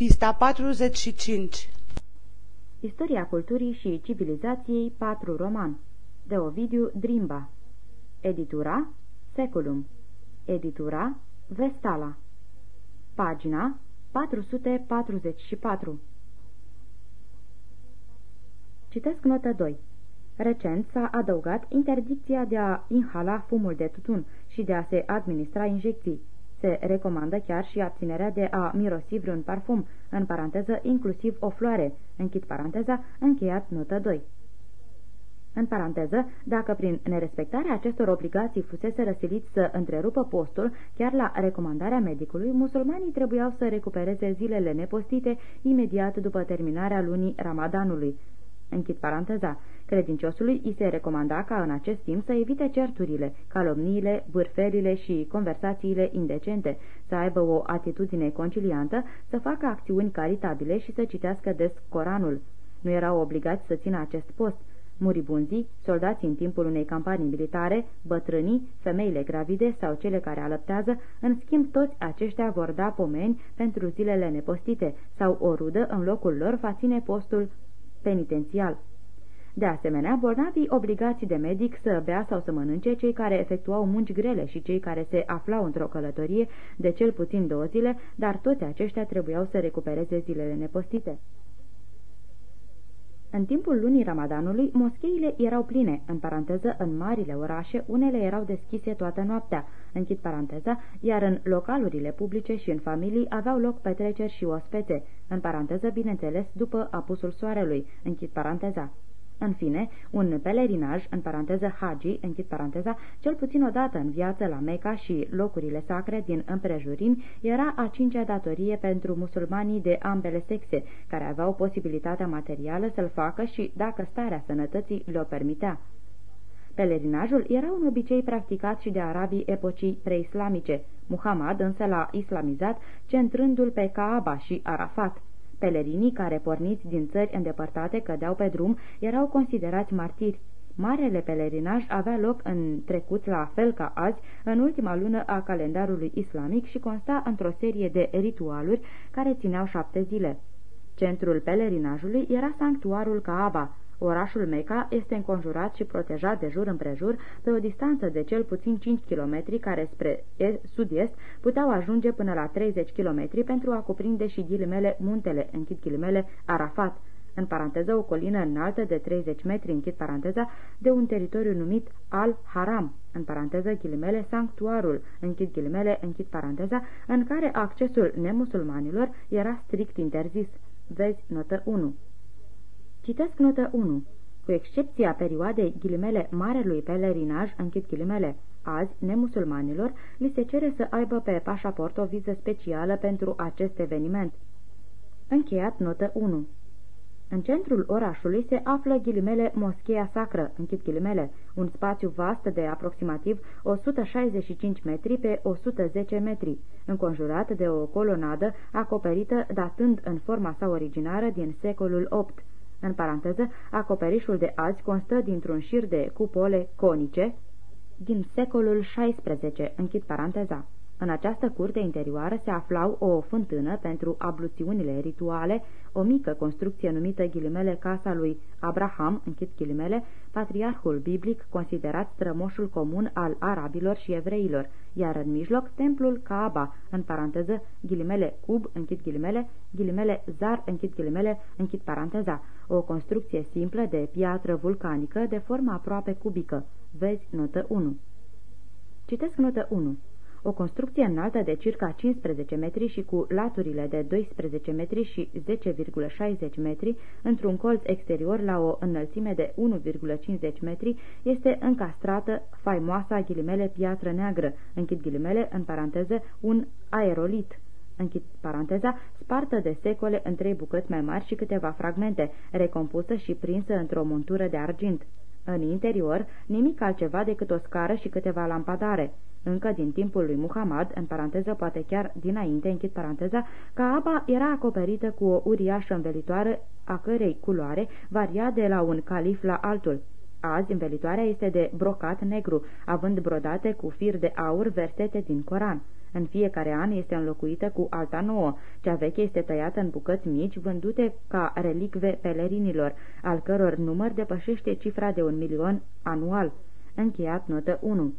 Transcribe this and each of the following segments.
Pista 45 Istoria culturii și civilizației 4 roman. De Ovidiu Drimba. Editura Seculum. Editura Vestala. Pagina 444 Citesc notă 2 Recent s-a adăugat interdicția de a inhala fumul de tutun și de a se administra injecții. Se recomandă chiar și abținerea de a mirosi vreun parfum, în paranteză inclusiv o floare, închid paranteza, încheiat notă 2. În paranteză, dacă prin nerespectarea acestor obligații fusese răsiliți să întrerupă postul, chiar la recomandarea medicului, musulmanii trebuiau să recupereze zilele nepostite imediat după terminarea lunii Ramadanului. Închid paranteza. Credinciosului îi se recomanda ca în acest timp să evite certurile, calomniile, bârfelile și conversațiile indecente, să aibă o atitudine conciliantă, să facă acțiuni caritabile și să citească des Coranul. Nu erau obligați să țină acest post. Muribunzii, soldații în timpul unei campanii militare, bătrânii, femeile gravide sau cele care alăptează, în schimb toți aceștia vor da pomeni pentru zilele nepostite sau o rudă în locul lor va ține postul penitențial. De asemenea, bolnavii obligați de medic să bea sau să mănânce, cei care efectuau munci grele și cei care se aflau într-o călătorie de cel puțin două zile, dar toți aceștia trebuiau să recupereze zilele nepostite. În timpul lunii Ramadanului, moscheile erau pline, în paranteză, în marile orașe, unele erau deschise toată noaptea, închid paranteza, iar în localurile publice și în familii aveau loc petreceri și ospețe, în paranteză, bineînțeles, după apusul soarelui, închid paranteza. În fine, un pelerinaj, în paranteză hagi, închid paranteza, cel puțin o dată în viață la Meca și locurile sacre din împrejurimi, era a cincea datorie pentru musulmanii de ambele sexe, care aveau posibilitatea materială să-l facă și, dacă starea sănătății le-o permitea. Pelerinajul era un obicei practicat și de arabii epocii preislamice. Muhammad însă l-a islamizat, centrându-l pe Kaaba și Arafat. Pelerinii care, porniți din țări îndepărtate, cădeau pe drum, erau considerați martiri. Marele pelerinaj avea loc în trecut la fel ca azi, în ultima lună a calendarului islamic și consta într-o serie de ritualuri care țineau șapte zile. Centrul pelerinajului era sanctuarul Kaaba, Orașul Meca este înconjurat și protejat de jur împrejur pe o distanță de cel puțin 5 km care spre sud-est puteau ajunge până la 30 km pentru a cuprinde și ghilimele muntele, închid ghilimele, Arafat, în paranteză o colină înaltă de 30 metri, închid paranteza, de un teritoriu numit Al-Haram, în paranteză ghilimele, sanctuarul, închid ghilimele, închid paranteza, în care accesul nemusulmanilor era strict interzis. Vezi notă 1. Citesc notă 1. Cu excepția perioadei ghilimele marelui pelerinaj, închid ghilimele, azi, nemusulmanilor, li se cere să aibă pe pașaport o viză specială pentru acest eveniment. Încheiat notă 1. În centrul orașului se află ghilimele Moscheea Sacră, închid ghilimele, un spațiu vast de aproximativ 165 metri pe 110 metri, înconjurat de o colonadă acoperită datând în forma sa originară din secolul VIII. În paranteză, acoperișul de azi constă dintr-un șir de cupole conice din secolul XVI, închid paranteza. În această curte interioară se aflau o fântână pentru abluțiunile rituale, o mică construcție numită ghilimele Casa lui Abraham, închid ghilimele, patriarhul biblic considerat strămoșul comun al arabilor și evreilor, iar în mijloc templul Kaaba, în paranteză, ghilimele cub, închid ghilimele, ghilimele zar, închid ghilimele, închid paranteza, o construcție simplă de piatră vulcanică de formă aproape cubică. Vezi notă 1. Citesc notă 1 o construcție înaltă de circa 15 metri și cu laturile de 12 metri și 10,60 metri, într-un colț exterior la o înălțime de 1,50 metri, este încastrată faimoasa ghilimele piatră neagră, închid ghilimele, în paranteză, un aerolit închid paranteza, spartă de secole în trei bucăți mai mari și câteva fragmente, recompusă și prinsă într-o montură de argint. În interior, nimic altceva decât o scară și câteva lampadare. Încă din timpul lui Muhammad, în paranteză poate chiar dinainte, închid paranteza, Kaaba era acoperită cu o uriașă învelitoare a cărei culoare varia de la un calif la altul. Azi, învelitoarea este de brocat negru, având brodate cu fir de aur versete din Coran. În fiecare an este înlocuită cu alta nouă. Cea veche este tăiată în bucăți mici, vândute ca relicve pelerinilor, al căror număr depășește cifra de un milion anual. Încheiat notă 1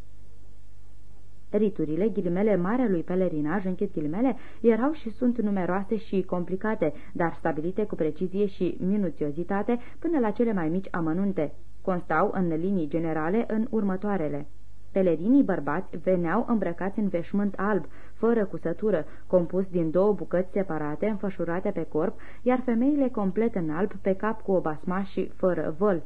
Riturile, ghilimele marelui pelerinaj, închid ghilimele, erau și sunt numeroase și complicate, dar stabilite cu precizie și minuțiozitate până la cele mai mici amănunte. Constau în linii generale în următoarele. Pelerinii bărbați veneau îmbrăcați în veșmânt alb, fără cusătură, compus din două bucăți separate, înfășurate pe corp, iar femeile complet în alb, pe cap cu o basma și fără văl.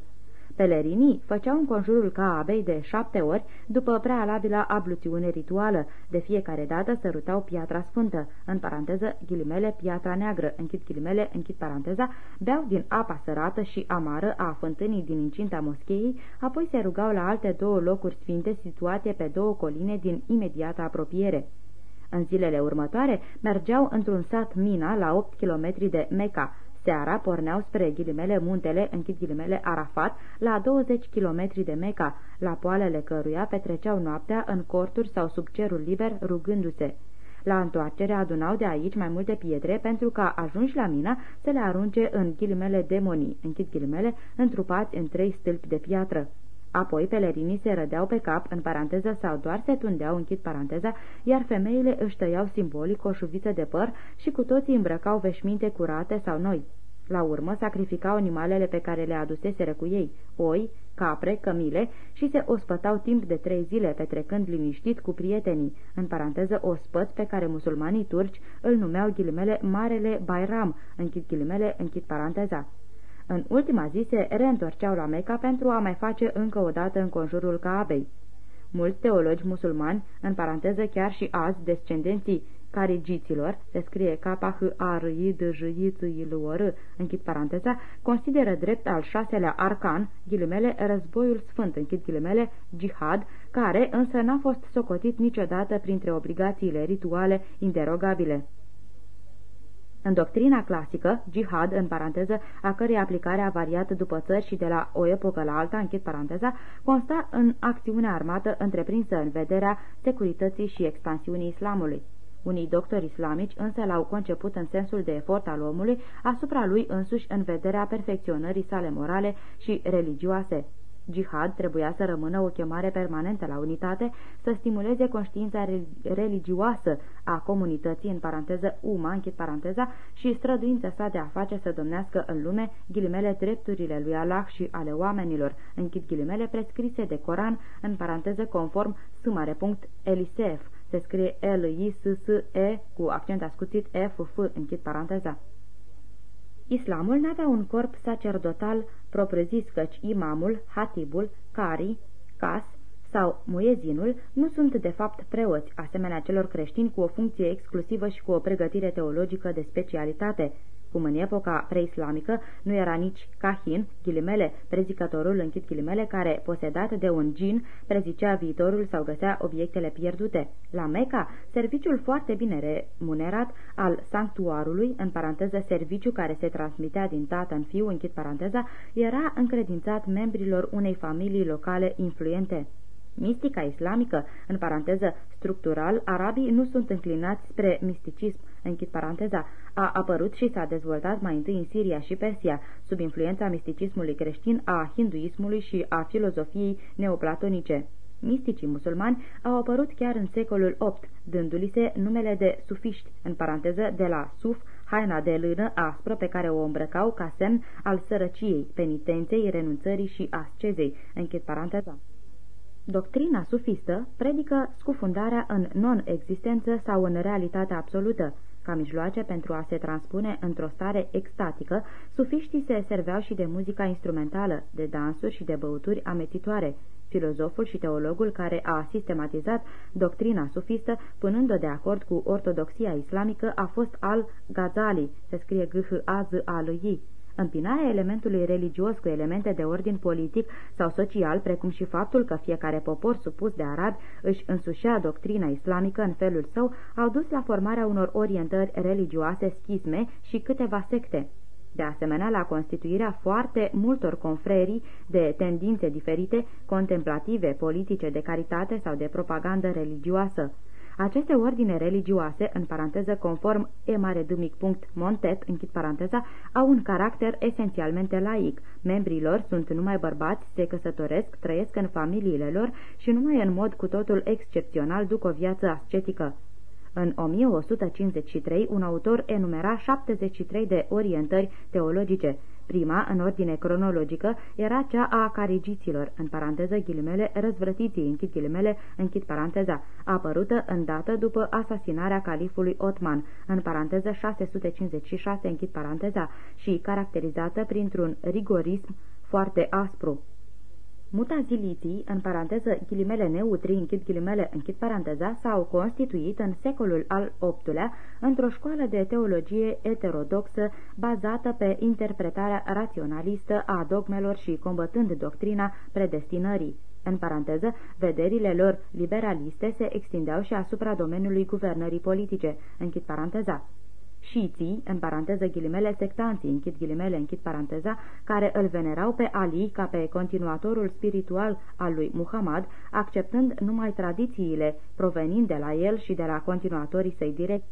Pelerinii făceau conjurul Caabei de șapte ori după prealabila abluțiune rituală. De fiecare dată sărutau piatra sfântă, în paranteză ghilimele piatra neagră, închid ghilimele, închid paranteza, beau din apa sărată și amară a fântânii din incinta moscheii, apoi se rugau la alte două locuri sfinte situate pe două coline din imediată apropiere. În zilele următoare mergeau într-un sat Mina la 8 km de Meca, Seara porneau spre ghilimele muntele, închid ghilimele Arafat, la 20 km de Meca, la poalele căruia petreceau noaptea în corturi sau sub cerul liber, rugându-se. La întoarcere adunau de aici mai multe pietre pentru ca, ajunși la mina, să le arunce în ghilimele demonii, închid ghilimele, întrupați în trei stâlpi de piatră. Apoi pelerinii se rădeau pe cap, în paranteză, sau doar se tundeau, închid paranteza, iar femeile își tăiau simbolic o șuviță de păr și cu toții îmbrăcau veșminte curate sau noi. La urmă sacrificau animalele pe care le aduseseră cu ei, oi, capre, cămile și se ospătau timp de trei zile, petrecând liniștit cu prietenii, în paranteză ospăț pe care musulmanii turci îl numeau ghilimele Marele Bairam, închid ghilimele, închid paranteza. În ultima zi se reîntorceau la Meca pentru a mai face încă o dată în conjurul Caabei. Mulți teologi musulmani, în paranteză chiar și azi descendenții carigiților, se scrie k h a r i d j i t i l o r închid paranteza, consideră drept al șaselea arcan, ghilimele, războiul sfânt, închid ghilimele, jihad, care însă n-a fost socotit niciodată printre obligațiile rituale interogabile. În doctrina clasică, jihad, în paranteză, a cărei aplicare a variat după țări și de la o epocă la alta, închid paranteza, consta în acțiunea armată întreprinsă în vederea securității și expansiunii islamului. Unii doctori islamici însă l-au conceput în sensul de efort al omului asupra lui însuși în vederea perfecționării sale morale și religioase. Jihad trebuia să rămână o chemare permanentă la unitate, să stimuleze conștiința religioasă a comunității, în paranteză UMA, închid paranteza, și străduința sa de a face să domnească în lume ghilimele drepturile lui Allah și ale oamenilor, închid ghilimele prescrise de Coran, în paranteză conform Elisef, se scrie L-I-S-S-E cu accent ascuțit E-F-F, închid paranteza. Islamul n-avea un corp sacerdotal propriu-zis căci imamul, hatibul, cari, cas sau muezinul nu sunt de fapt preoți, asemenea celor creștini cu o funcție exclusivă și cu o pregătire teologică de specialitate, cum în epoca preislamică nu era nici Cahin, ghilimele, prezicătorul, închid ghilimele, care, posedat de un gin, prezicea viitorul sau găsea obiectele pierdute. La Meca, serviciul foarte bine remunerat al sanctuarului, în paranteză serviciu care se transmitea din tată în fiu, închid paranteza, era încredințat membrilor unei familii locale influente. Mistica islamică, în paranteză structural, arabii nu sunt înclinați spre misticism, închid paranteza, a apărut și s-a dezvoltat mai întâi în Siria și Persia, sub influența misticismului creștin, a hinduismului și a filozofiei neoplatonice. Misticii musulmani au apărut chiar în secolul VIII, dându-li se numele de sufiști, în paranteză de la suf, haina de lână aspră pe care o îmbrăcau ca semn al sărăciei, penitenței, renunțării și ascezei, închid paranteza. Doctrina sufistă predică scufundarea în non-existență sau în realitatea absolută. Ca mijloace pentru a se transpune într-o stare extatică, sufiștii se serveau și de muzica instrumentală, de dansuri și de băuturi amețitoare. Filozoful și teologul care a sistematizat doctrina sufistă, punând-o de acord cu ortodoxia islamică, a fost al-Ghazali, se scrie g h a z a l i Împinarea elementului religios cu elemente de ordin politic sau social, precum și faptul că fiecare popor supus de arabi își însușea doctrina islamică în felul său, au dus la formarea unor orientări religioase, schisme și câteva secte. De asemenea, la constituirea foarte multor confrerii de tendințe diferite, contemplative, politice, de caritate sau de propagandă religioasă. Aceste ordine religioase, în paranteză conform e mare dumic punct montet, închid paranteza, au un caracter esențialmente laic. Membrii lor sunt numai bărbați, se căsătoresc, trăiesc în familiile lor și numai în mod cu totul excepțional duc o viață ascetică. În 1153, un autor enumera 73 de orientări teologice. Prima, în ordine cronologică, era cea a carigiților, în paranteză ghilimele, răzvrătiții, închid ghilimele, închid paranteza, apărută în dată după asasinarea califului Otman, în paranteză 656, închid paranteza, și caracterizată printr-un rigorism foarte aspru. Mutaziliții, în paranteză ghilimele neutri, închid ghilimele, închid paranteza, s-au constituit în secolul al VIII-lea într-o școală de teologie heterodoxă bazată pe interpretarea raționalistă a dogmelor și combătând doctrina predestinării. În paranteză, vederile lor liberaliste se extindeau și asupra domeniului guvernării politice. Închid paranteza șiții, în paranteză ghilimele sectanții, închid ghilimele, închid paranteza, care îl venerau pe Ali ca pe continuatorul spiritual al lui Muhammad, acceptând numai tradițiile provenind de la el și de la continuatorii săi direct.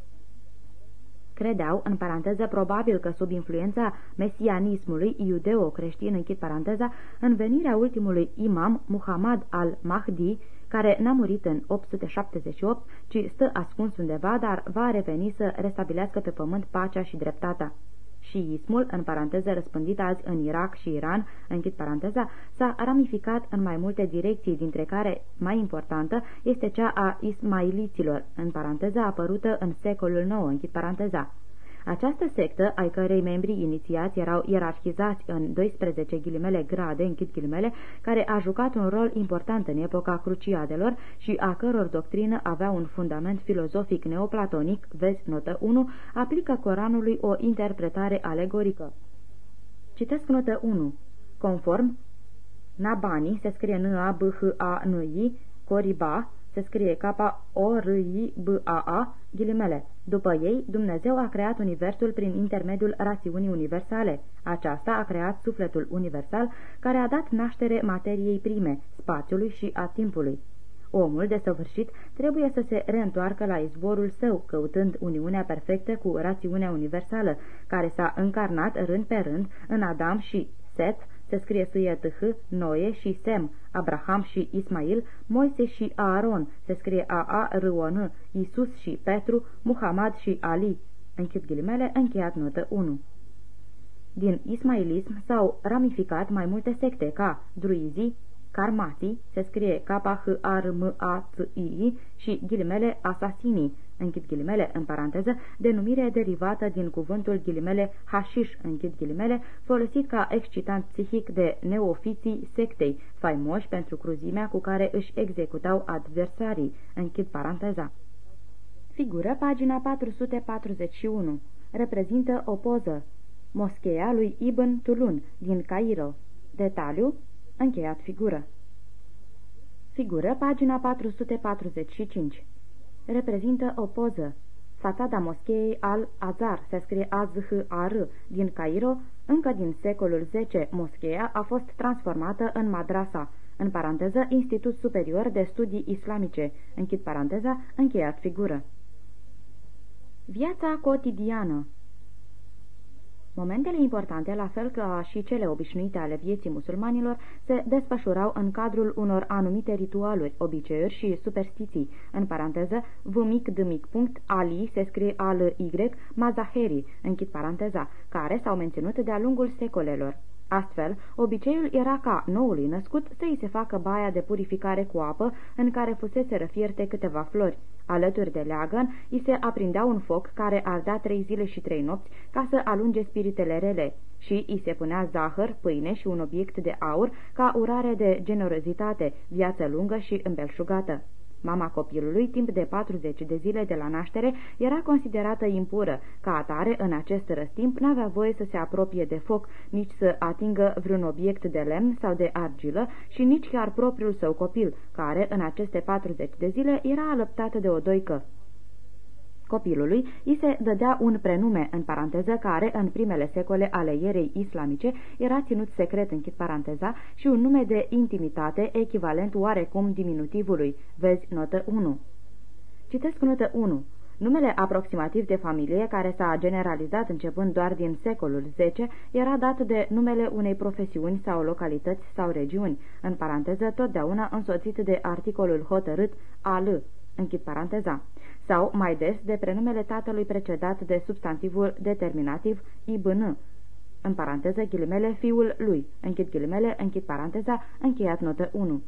Credeau, în paranteză, probabil că sub influența mesianismului iudeo-creștin, închid paranteza, în venirea ultimului imam Muhammad al-Mahdi, care n-a murit în 878, ci stă ascuns undeva, dar va reveni să restabilească pe pământ pacea și dreptatea. Șiismul, în paranteză răspândit azi în Irak și Iran, închid paranteza, s-a ramificat în mai multe direcții, dintre care mai importantă este cea a ismailiților, în paranteză apărută în secolul IX, închid paranteza. Această sectă, ai cărei membrii inițiați erau ierarhizați în 12 ghilimele grade, închid ghilimele, care a jucat un rol important în epoca cruciadelor și a căror doctrină avea un fundament filozofic neoplatonic, vezi notă 1, aplică Coranului o interpretare alegorică. Citesc notă 1. Conform Nabani, se scrie N-A-B-H-A-N-I, Coriba, se scrie K-O-R-I-B-A-A, ghilimele. După ei, Dumnezeu a creat universul prin intermediul rațiunii universale. Aceasta a creat sufletul universal, care a dat naștere materiei prime, spațiului și a timpului. Omul, de săvârșit, trebuie să se reîntoarcă la izvorul său, căutând uniunea perfectă cu rațiunea universală, care s-a încarnat rând pe rând în Adam și Seth, se scrie H, Noe și Sem, Abraham și Ismail, Moise și Aaron, se scrie A-A, R O N, Isus și Petru, Muhammad și Ali. Închid ghilimele, încheiat notă 1. Din ismailism s-au ramificat mai multe secte ca druizii, Carmații, se scrie K-H-A-R-M-A-T-I și ghilimele asasinii, închid ghilimele în paranteză, denumire derivată din cuvântul ghilimele hașiș, închid ghilimele, folosit ca excitant psihic de neofiții sectei, faimoși pentru cruzimea cu care își executau adversarii, închid paranteza. Figură pagina 441. Reprezintă o poză. Moscheea lui Ibn Tulun, din Cairo. Detaliu Încheiat figură. Figură, pagina 445. Reprezintă o poză. Fațada moscheei al-Azhar, se scrie A-Z-H-A-R, din Cairo, încă din secolul X, moscheea a fost transformată în madrasa, în paranteză, Institut Superior de Studii Islamice, închid paranteza, încheiat figură. Viața cotidiană Momentele importante, la fel ca și cele obișnuite ale vieții musulmanilor, se desfășurau în cadrul unor anumite ritualuri, obiceiuri și superstiții. În paranteză, v mic d mic punct, Ali se scrie al Y, Mazaheri, închid paranteza, care s-au menținut de-a lungul secolelor. Astfel, obiceiul era ca noului născut să îi se facă baia de purificare cu apă în care fusese răfierte câteva flori. Alături de leagăn, îi se aprindea un foc care ardea trei zile și trei nopți ca să alunge spiritele rele și îi se punea zahăr, pâine și un obiect de aur ca urare de generozitate, viață lungă și îmbelșugată. Mama copilului, timp de 40 de zile de la naștere, era considerată impură. Ca atare, în acest răstimp, n-avea voie să se apropie de foc, nici să atingă vreun obiect de lemn sau de argilă și nici chiar propriul său copil, care, în aceste 40 de zile, era alăptată de o doică. Copilului îi se dădea un prenume, în paranteză, care, în primele secole ale ierei islamice, era ținut secret, închid paranteza, și un nume de intimitate echivalent oarecum diminutivului. Vezi notă 1. Citesc notă 1. Numele aproximativ de familie, care s-a generalizat începând doar din secolul X, era dat de numele unei profesiuni sau localități sau regiuni, în paranteză totdeauna însoțit de articolul hotărât al, închid paranteza, sau mai des de prenumele tatălui precedat de substantivul determinativ ibn, în paranteză ghilimele fiul lui, închid ghilimele, închid paranteza, încheiat notă 1.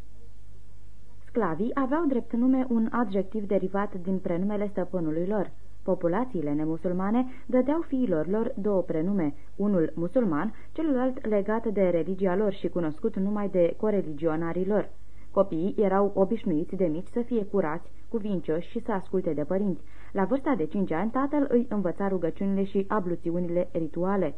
Sclavii aveau drept nume un adjectiv derivat din prenumele stăpânului lor. Populațiile nemusulmane dădeau fiilor lor două prenume, unul musulman, celălalt legat de religia lor și cunoscut numai de coreligionarii lor. Copiii erau obișnuiți de mici să fie curați, cuvincioși și să asculte de părinți. La vârsta de cinci ani, tatăl îi învăța rugăciunile și abluțiunile rituale.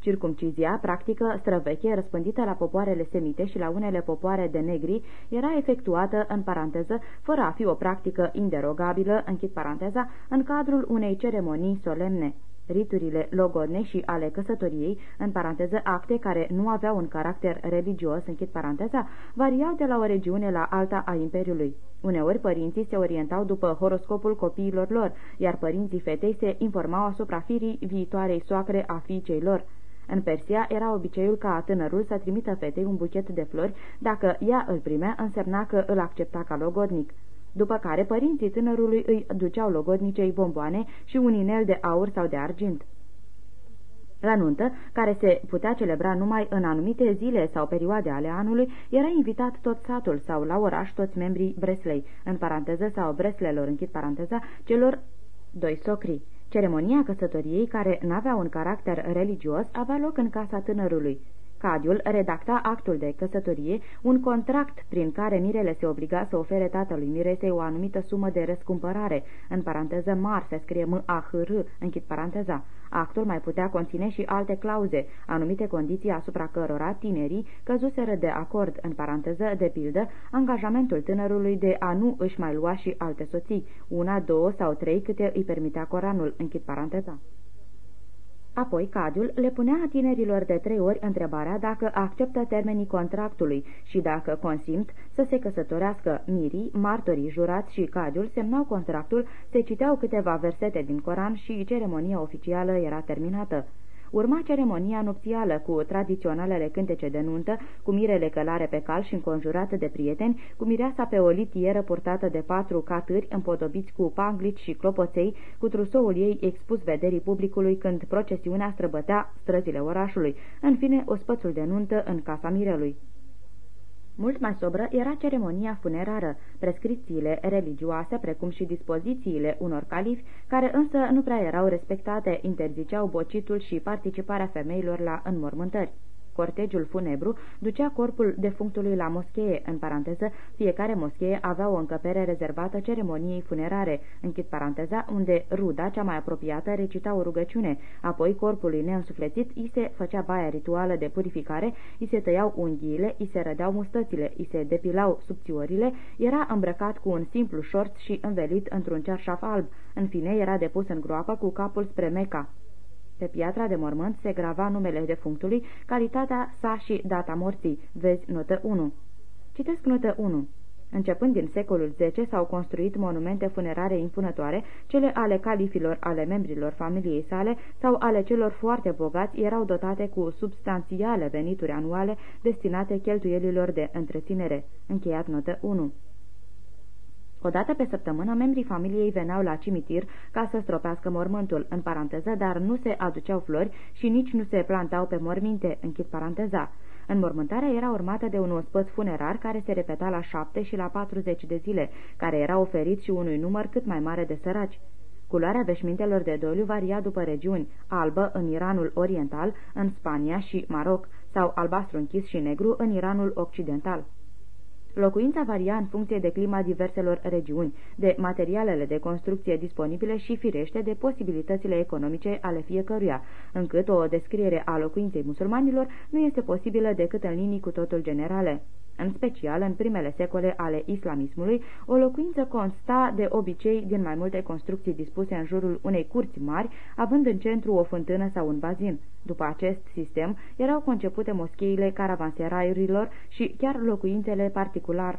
Circumcizia, practică străveche, răspândită la popoarele semite și la unele popoare de negri, era efectuată, în paranteză, fără a fi o practică inderogabilă, închid paranteza, în cadrul unei ceremonii solemne. Riturile logodne și ale căsătoriei, în paranteză acte care nu aveau un caracter religios, închid paranteza, variau de la o regiune la alta a Imperiului. Uneori părinții se orientau după horoscopul copiilor lor, iar părinții fetei se informau asupra firii viitoarei soacre a fiicei lor. În Persia era obiceiul ca tânărul să trimită fetei un buchet de flori, dacă ea îl primea, însemna că îl accepta ca logodnic. După care părinții tânărului îi duceau logodnicei bomboane și un inel de aur sau de argint. La nuntă, care se putea celebra numai în anumite zile sau perioade ale anului, era invitat tot satul sau la oraș toți membrii Breslei, în paranteză sau Breslelor, închid paranteza, celor doi socri. Ceremonia căsătoriei, care n-avea un caracter religios, avea loc în casa tânărului. Cadiul redacta actul de căsătorie, un contract prin care mirele se obliga să ofere tatălui miresei o anumită sumă de răscumpărare, în paranteză mar se scrie M-A-H-R, închid paranteza. Actul mai putea conține și alte clauze, anumite condiții asupra cărora tinerii căzuseră de acord, în paranteză, de pildă, angajamentul tânărului de a nu își mai lua și alte soții, una, două sau trei câte îi permitea Coranul, închid paranteza. Apoi cadiul le punea tinerilor de trei ori întrebarea dacă acceptă termenii contractului și dacă consimt să se căsătorească mirii, martorii jurați și cadiul semnau contractul, se citeau câteva versete din Coran și ceremonia oficială era terminată. Urma ceremonia nupțială cu tradiționalele cântece de nuntă, cu mirele călare pe cal și înconjurată de prieteni, cu mireasa pe o litieră purtată de patru catâri împodobiți cu panglici și clopoței, cu trusoul ei expus vederii publicului când procesiunea străbătea străzile orașului, în fine ospățul de nuntă în casa mirelui. Mult mai sobră era ceremonia funerară, prescripțiile religioase, precum și dispozițiile unor califi, care însă nu prea erau respectate, interziceau bocitul și participarea femeilor la înmormântări. Cortegiul funebru ducea corpul defunctului la moschee, în paranteză, fiecare moschee avea o încăpere rezervată ceremoniei funerare, închid paranteza, unde ruda cea mai apropiată recita o rugăciune, apoi corpului neînsuflețit îi se făcea baia rituală de purificare, îi se tăiau unghiile, îi se rădeau mustățile, îi se depilau subțiorile, era îmbrăcat cu un simplu șort și învelit într-un cerșaf alb, în fine era depus în groapă cu capul spre Meca. Pe piatra de mormânt se grava numele defunctului, calitatea sa și data morții. Vezi notă 1. Citesc notă 1. Începând din secolul X s-au construit monumente funerare impunătoare, cele ale califilor, ale membrilor familiei sale sau ale celor foarte bogați erau dotate cu substanțiale venituri anuale destinate cheltuielilor de întreținere. Încheiat notă 1. O dată pe săptămână, membrii familiei veneau la cimitir ca să stropească mormântul, în paranteză, dar nu se aduceau flori și nici nu se plantau pe morminte, închid paranteza. Înmormântarea era urmată de un ospăț funerar care se repeta la șapte și la 40 de zile, care era oferit și unui număr cât mai mare de săraci. Culoarea veșmintelor de doliu varia după regiuni, albă în Iranul Oriental, în Spania și Maroc, sau albastru închis și negru în Iranul Occidental. Locuința varia în funcție de clima diverselor regiuni, de materialele de construcție disponibile și, firește, de posibilitățile economice ale fiecăruia, încât o descriere a locuinței musulmanilor nu este posibilă decât în linii cu totul generale. În special, în primele secole ale islamismului, o locuință consta de obicei din mai multe construcții dispuse în jurul unei curți mari, având în centru o fântână sau un bazin. După acest sistem, erau concepute moscheile caravanseraiurilor și chiar locuințele particular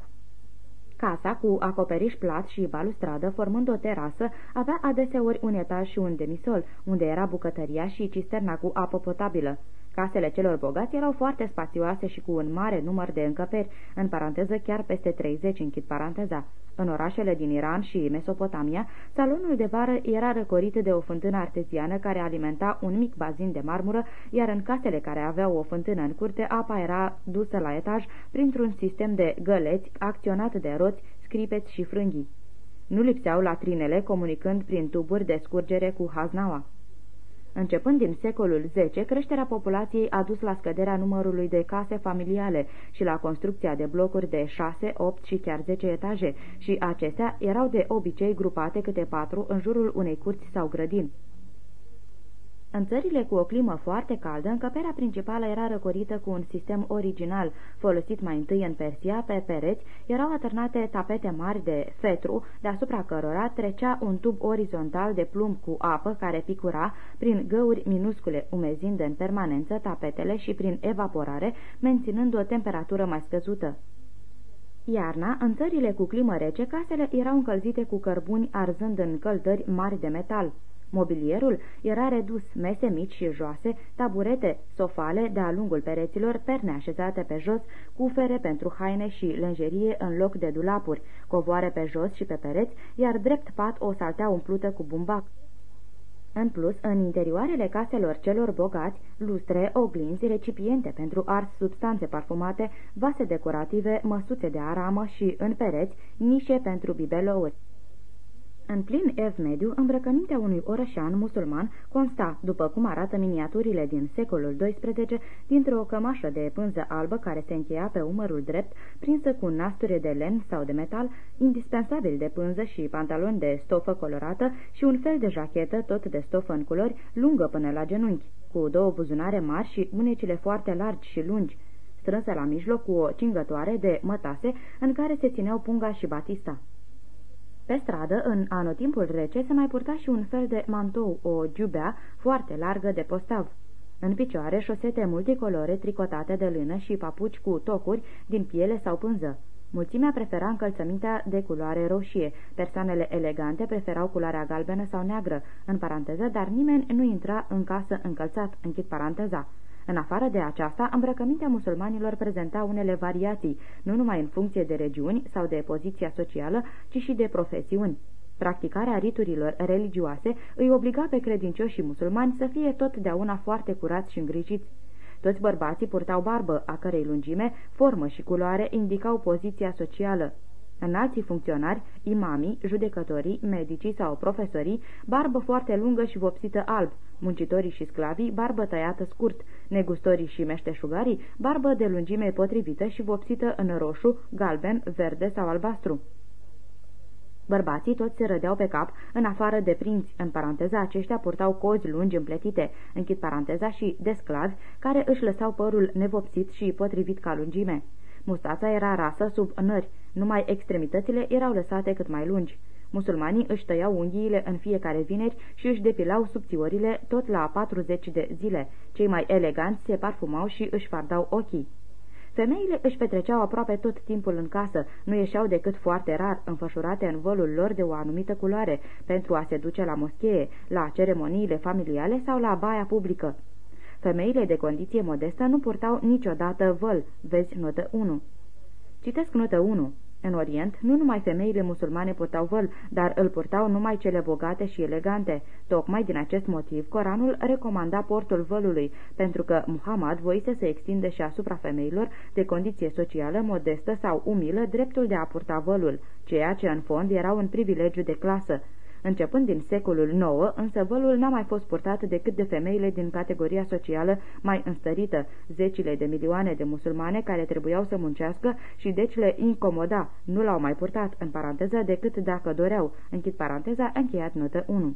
Casa, cu acoperiș plat și balustradă, formând o terasă, avea adeseori un etaj și un demisol, unde era bucătăria și cisterna cu apă potabilă. Casele celor bogați erau foarte spațioase și cu un mare număr de încăperi, în paranteză chiar peste 30, închid paranteza. În orașele din Iran și Mesopotamia, salonul de vară era răcorit de o fântână arteziană care alimenta un mic bazin de marmură, iar în casele care aveau o fântână în curte, apa era dusă la etaj printr-un sistem de găleți acționat de roți, scripeți și frânghii. Nu lipseau latrinele comunicând prin tuburi de scurgere cu haznaua. Începând din secolul X, creșterea populației a dus la scăderea numărului de case familiale și la construcția de blocuri de 6, 8 și chiar 10 etaje și acestea erau de obicei grupate câte patru în jurul unei curți sau grădini. În țările cu o climă foarte caldă, încăperea principală era răcorită cu un sistem original, folosit mai întâi în Persia, pe pereți erau atârnate tapete mari de fetru, deasupra cărora trecea un tub orizontal de plumb cu apă care picura prin găuri minuscule, umezind în permanență tapetele și prin evaporare, menținând o temperatură mai scăzută. Iarna, în țările cu climă rece, casele erau încălzite cu cărbuni arzând în căldări mari de metal. Mobilierul era redus, mese mici și joase, taburete, sofale de-a lungul pereților, perne așezate pe jos, cufere pentru haine și lenjerie în loc de dulapuri, covoare pe jos și pe pereți, iar drept pat o saltea umplută cu bumbac. În plus, în interioarele caselor celor bogați, lustre, oglinzi, recipiente pentru ars substanțe parfumate, vase decorative, măsuțe de aramă și, în pereți, nișe pentru bibelouri. În plin ev mediu, îmbrăcămintea unui orășean musulman consta, după cum arată miniaturile din secolul XII, dintr-o cămașă de pânză albă care se încheia pe umărul drept, prinsă cu nasturi de len sau de metal, indispensabil de pânză și pantaloni de stofă colorată și un fel de jachetă tot de stofă în culori, lungă până la genunchi, cu două buzunare mari și mânecile foarte largi și lungi, strânsă la mijloc cu o cingătoare de mătase în care se țineau punga și batista. Pe stradă, în anotimpul rece, se mai purta și un fel de mantou, o giubea foarte largă de postav. În picioare, șosete multicolore tricotate de lână și papuci cu tocuri din piele sau pânză. Mulțimea prefera încălțămintea de culoare roșie, persoanele elegante preferau culoarea galbenă sau neagră, în paranteză, dar nimeni nu intra în casă încălțat, închid paranteza. În afară de aceasta, îmbrăcămintea musulmanilor prezenta unele variații, nu numai în funcție de regiuni sau de poziția socială, ci și de profesiuni. Practicarea riturilor religioase îi obliga pe credincioșii musulmani să fie totdeauna foarte curați și îngrijiți. Toți bărbații purtau barbă, a cărei lungime, formă și culoare indicau poziția socială. Înalții funcționari, imamii, judecătorii, medicii sau profesorii, barbă foarte lungă și vopsită alb, muncitorii și sclavii, barbă tăiată scurt, negustorii și meșteșugarii, barbă de lungime potrivită și vopsită în roșu, galben, verde sau albastru. Bărbații toți se rădeau pe cap, în afară de prinți, în paranteza aceștia purtau cozi lungi împletite, închid paranteza și de sclavi, care își lăsau părul nevopsit și potrivit ca lungime. Mustața era rasă sub nări, numai extremitățile erau lăsate cât mai lungi. Musulmanii își tăiau unghiile în fiecare vineri și își depilau subțiorile tot la 40 de zile. Cei mai eleganți se parfumau și își fardau ochii. Femeile își petreceau aproape tot timpul în casă, nu ieșeau decât foarte rar, înfășurate în vălul lor de o anumită culoare, pentru a se duce la moschee, la ceremoniile familiale sau la baia publică. Femeile de condiție modestă nu purtau niciodată văl, vezi notă 1. Citesc notă 1. În Orient, nu numai femeile musulmane purtau văl, dar îl purtau numai cele bogate și elegante. Tocmai din acest motiv, Coranul recomanda portul vălului, pentru că Muhammad voise să extinde și asupra femeilor de condiție socială modestă sau umilă dreptul de a purta vălul, ceea ce în fond era un privilegiu de clasă. Începând din secolul IX, însă vălul n-a mai fost purtat decât de femeile din categoria socială mai înstărită, zecile de milioane de musulmane care trebuiau să muncească și deci le incomoda, nu l-au mai purtat, în paranteză, decât dacă doreau, închid paranteza, încheiat notă 1.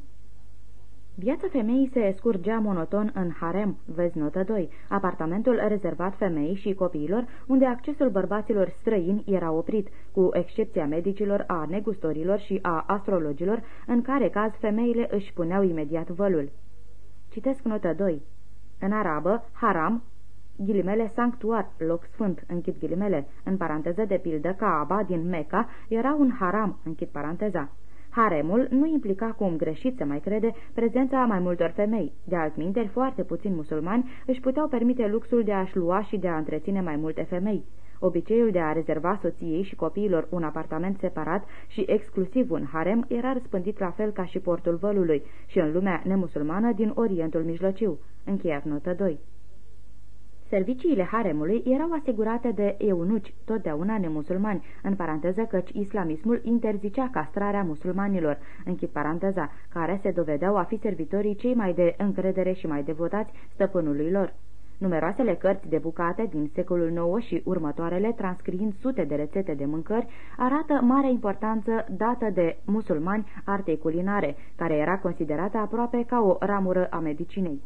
Viața femeii se scurgea monoton în harem, vezi notă 2, apartamentul rezervat femeii și copiilor, unde accesul bărbaților străini era oprit, cu excepția medicilor, a negustorilor și a astrologilor, în care caz femeile își puneau imediat vălul. Citesc notă 2. În arabă, haram, ghilimele sanctuar, loc sfânt, închid ghilimele, în paranteză de pildă Kaaba din Mecca era un haram, închid paranteza. Haremul nu implica, cum greșit să mai crede, prezența mai multor femei. De altminteri, foarte puțini musulmani își puteau permite luxul de a-și lua și de a întreține mai multe femei. Obiceiul de a rezerva soției și copiilor un apartament separat și exclusiv un harem era răspândit la fel ca și portul vălului și în lumea nemusulmană din Orientul Mijlociu. Încheiat notă 2. Serviciile haremului erau asigurate de eunuci, totdeauna nemusulmani, în paranteză căci islamismul interzicea castrarea musulmanilor, închid paranteza, care se dovedeau a fi servitorii cei mai de încredere și mai devotați stăpânului lor. Numeroasele cărți de bucate din secolul IX și următoarele, transcriind sute de rețete de mâncări, arată mare importanță dată de musulmani artei culinare, care era considerată aproape ca o ramură a medicinei.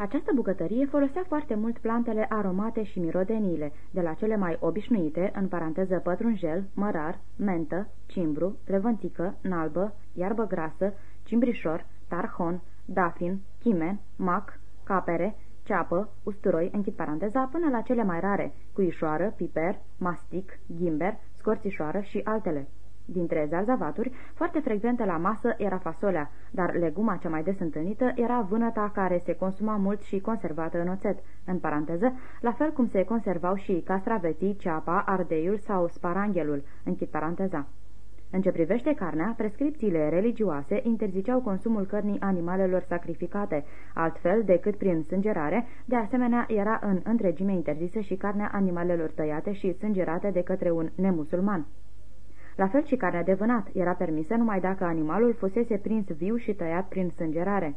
Această bucătărie folosea foarte mult plantele aromate și mirodeniile, de la cele mai obișnuite, în paranteză pătrunjel, mărar, mentă, cimbru, trevănțică, nalbă, iarbă grasă, cimbrișor, tarhon, dafin, chimen, mac, capere, ceapă, usturoi, închid paranteza, până la cele mai rare, cuișoară, piper, mastic, ghimber, scorțișoară și altele. Dintre zarzavaturi, foarte frecventă la masă era fasolea, dar leguma cea mai des întâlnită era vânăta care se consuma mult și conservată în oțet, în paranteză, la fel cum se conservau și castraveții, ceapa, ardeiul sau sparanghelul, închid paranteza. În ce privește carnea, prescripțiile religioase interziceau consumul cărnii animalelor sacrificate, altfel decât prin sângerare, de asemenea era în întregime interzisă și carnea animalelor tăiate și sângerate de către un nemusulman. La fel și carnea de vânat era permisă numai dacă animalul fusese prins viu și tăiat prin sângerare.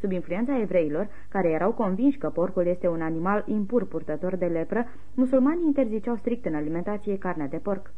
Sub influența evreilor, care erau convinși că porcul este un animal impur purtător de lepră, musulmanii interziceau strict în alimentație carnea de porc.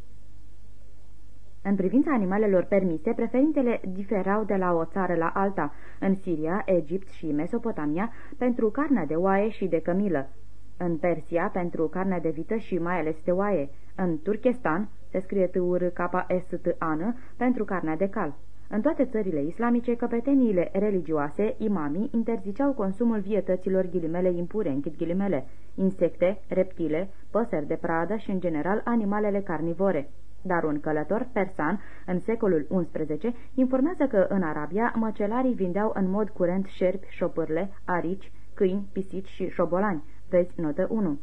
În privința animalelor permise, preferințele diferau de la o țară la alta, în Siria, Egipt și Mesopotamia, pentru carnea de oaie și de cămilă, în Persia pentru carnea de vită și mai ales de oaie, în Turkestan, se scrie t u r k s t -N, pentru carnea de cal. În toate țările islamice, căpeteniile religioase, imamii, interziceau consumul vietăților ghilimele impure, închid ghilimele, insecte, reptile, păsări de pradă și, în general, animalele carnivore dar un călător persan în secolul XI informează că în Arabia măcelarii vindeau în mod curent șerpi, șopârle, arici, câini, pisici și șobolani. Vezi notă 1.